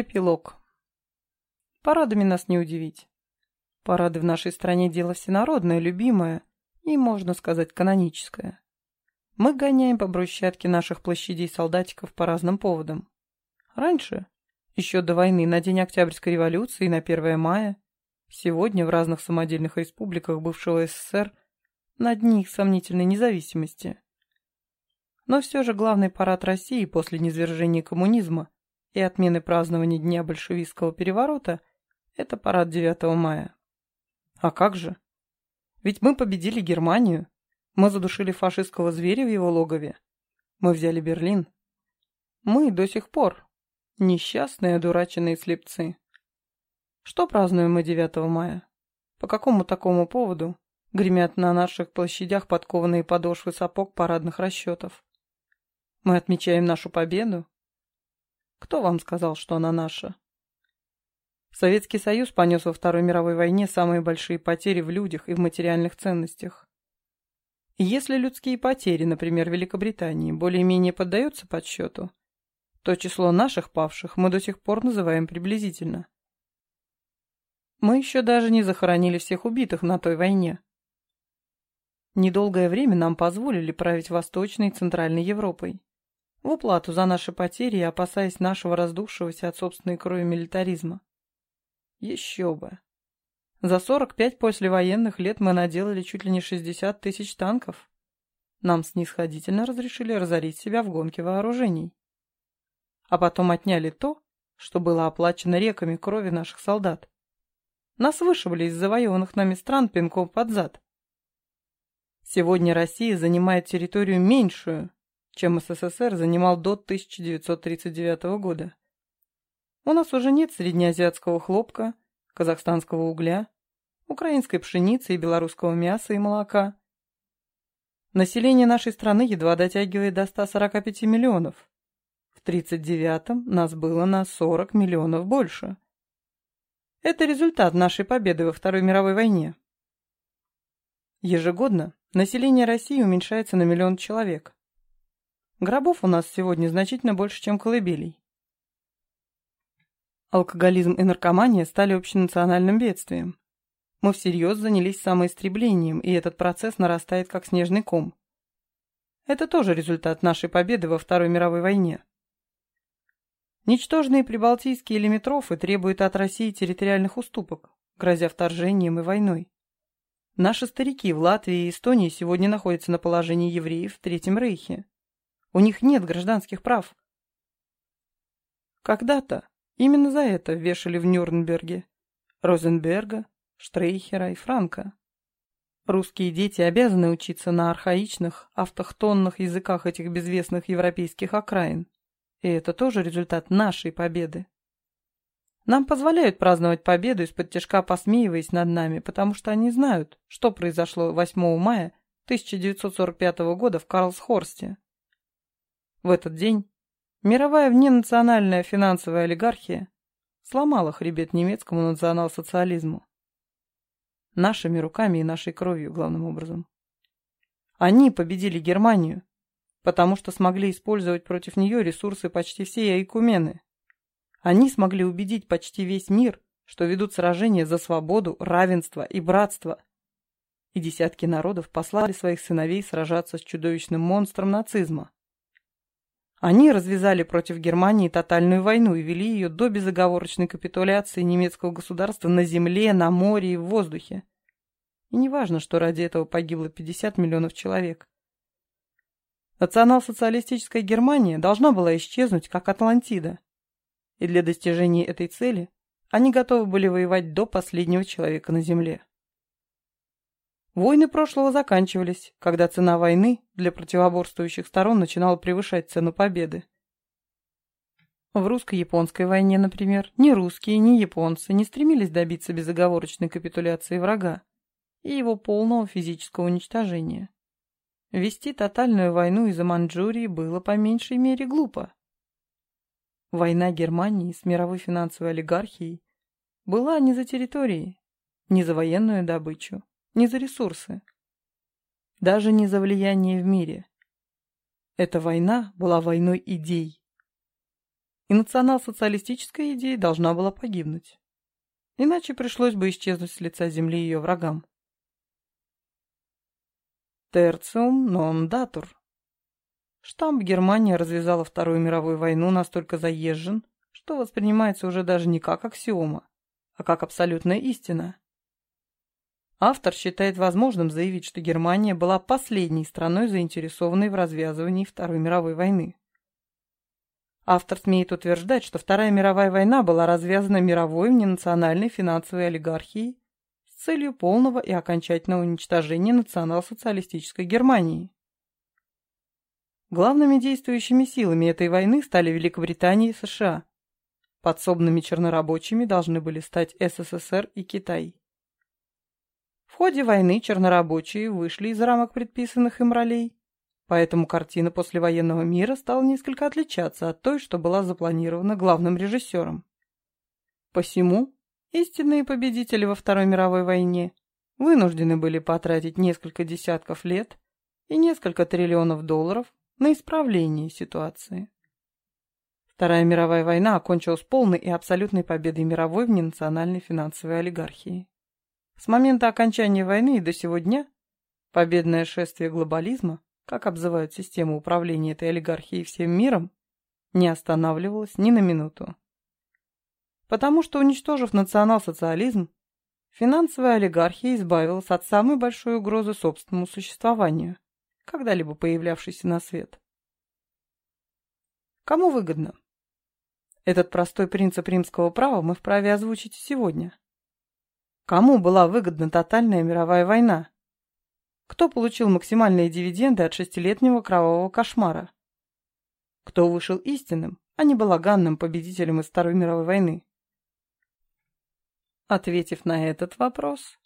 Эпилог. Парадами нас не удивить. Парады в нашей стране дело всенародное, любимое и, можно сказать, каноническое. Мы гоняем по брусчатке наших площадей солдатиков по разным поводам. Раньше, еще до войны, на День Октябрьской революции и на 1 мая, сегодня в разных самодельных республиках бывшего СССР на дни их сомнительной независимости. Но все же главный парад России после низвержения коммунизма и отмены празднования Дня большевистского переворота – это парад 9 мая. А как же? Ведь мы победили Германию, мы задушили фашистского зверя в его логове, мы взяли Берлин. Мы до сих пор несчастные одураченные слепцы. Что празднуем мы 9 мая? По какому такому поводу гремят на наших площадях подкованные подошвы сапог парадных расчетов? Мы отмечаем нашу победу? Кто вам сказал, что она наша? Советский Союз понес во Второй мировой войне самые большие потери в людях и в материальных ценностях. Если людские потери, например, Великобритании, более-менее поддаются подсчету, то число наших павших мы до сих пор называем приблизительно. Мы еще даже не захоронили всех убитых на той войне. Недолгое время нам позволили править Восточной и Центральной Европой. В уплату за наши потери, опасаясь нашего раздувшегося от собственной крови милитаризма. Еще бы. За 45 послевоенных лет мы наделали чуть ли не 60 тысяч танков. Нам снисходительно разрешили разорить себя в гонке вооружений. А потом отняли то, что было оплачено реками крови наших солдат. Нас вышибли из завоеванных нами стран пинком под зад. Сегодня Россия занимает территорию меньшую, чем СССР занимал до 1939 года. У нас уже нет среднеазиатского хлопка, казахстанского угля, украинской пшеницы и белорусского мяса и молока. Население нашей страны едва дотягивает до 145 миллионов. В 1939-м нас было на 40 миллионов больше. Это результат нашей победы во Второй мировой войне. Ежегодно население России уменьшается на миллион человек. Гробов у нас сегодня значительно больше, чем колыбелей. Алкоголизм и наркомания стали общенациональным бедствием. Мы всерьез занялись самоистреблением, и этот процесс нарастает как снежный ком. Это тоже результат нашей победы во Второй мировой войне. Ничтожные прибалтийские лимитрофы требуют от России территориальных уступок, грозя вторжением и войной. Наши старики в Латвии и Эстонии сегодня находятся на положении евреев в Третьем Рейхе. У них нет гражданских прав. Когда-то именно за это вешали в Нюрнберге Розенберга, Штрейхера и Франка. Русские дети обязаны учиться на архаичных, автохтонных языках этих безвестных европейских окраин. И это тоже результат нашей победы. Нам позволяют праздновать победу из-под тяжка посмеиваясь над нами, потому что они знают, что произошло 8 мая 1945 года в Карлсхорсте. В этот день мировая вненациональная финансовая олигархия сломала хребет немецкому национал-социализму. Нашими руками и нашей кровью, главным образом. Они победили Германию, потому что смогли использовать против нее ресурсы почти всей Айкумены. Они смогли убедить почти весь мир, что ведут сражения за свободу, равенство и братство. И десятки народов послали своих сыновей сражаться с чудовищным монстром нацизма. Они развязали против Германии тотальную войну и вели ее до безоговорочной капитуляции немецкого государства на земле, на море и в воздухе. И не важно, что ради этого погибло 50 миллионов человек. Национал-социалистическая Германия должна была исчезнуть, как Атлантида. И для достижения этой цели они готовы были воевать до последнего человека на земле. Войны прошлого заканчивались, когда цена войны для противоборствующих сторон начинала превышать цену победы. В русско-японской войне, например, ни русские, ни японцы не стремились добиться безоговорочной капитуляции врага и его полного физического уничтожения. Вести тотальную войну из-за Манчжурии было по меньшей мере глупо. Война Германии с мировой финансовой олигархией была не за территории, не за военную добычу, не за ресурсы, даже не за влияние в мире. Эта война была войной идей. и национал-социалистическая идея должна была погибнуть. Иначе пришлось бы исчезнуть с лица земли ее врагам. Терциум нон датур. Штамп Германия развязала Вторую мировую войну настолько заезжен, что воспринимается уже даже не как аксиома, а как абсолютная истина. Автор считает возможным заявить, что Германия была последней страной, заинтересованной в развязывании Второй мировой войны. Автор смеет утверждать, что Вторая мировая война была развязана мировой ненациональной финансовой олигархией с целью полного и окончательного уничтожения национал-социалистической Германии. Главными действующими силами этой войны стали Великобритания и США. Подсобными чернорабочими должны были стать СССР и Китай. В ходе войны чернорабочие вышли из рамок предписанных им ролей, поэтому картина послевоенного мира стала несколько отличаться от той, что была запланирована главным режиссером. Посему истинные победители во Второй мировой войне вынуждены были потратить несколько десятков лет и несколько триллионов долларов на исправление ситуации. Вторая мировая война окончилась полной и абсолютной победой мировой вненациональной финансовой олигархии. С момента окончания войны и до сего дня победное шествие глобализма, как обзывают систему управления этой олигархией всем миром, не останавливалось ни на минуту. Потому что, уничтожив национал-социализм, финансовая олигархия избавилась от самой большой угрозы собственному существованию – когда-либо появлявшийся на свет. Кому выгодно? Этот простой принцип римского права мы вправе озвучить сегодня. Кому была выгодна тотальная мировая война? Кто получил максимальные дивиденды от шестилетнего кровавого кошмара? Кто вышел истинным, а не балаганным победителем из Второй мировой войны? Ответив на этот вопрос,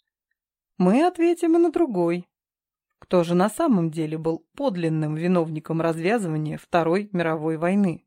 мы ответим и на другой, кто же на самом деле был подлинным виновником развязывания Второй мировой войны?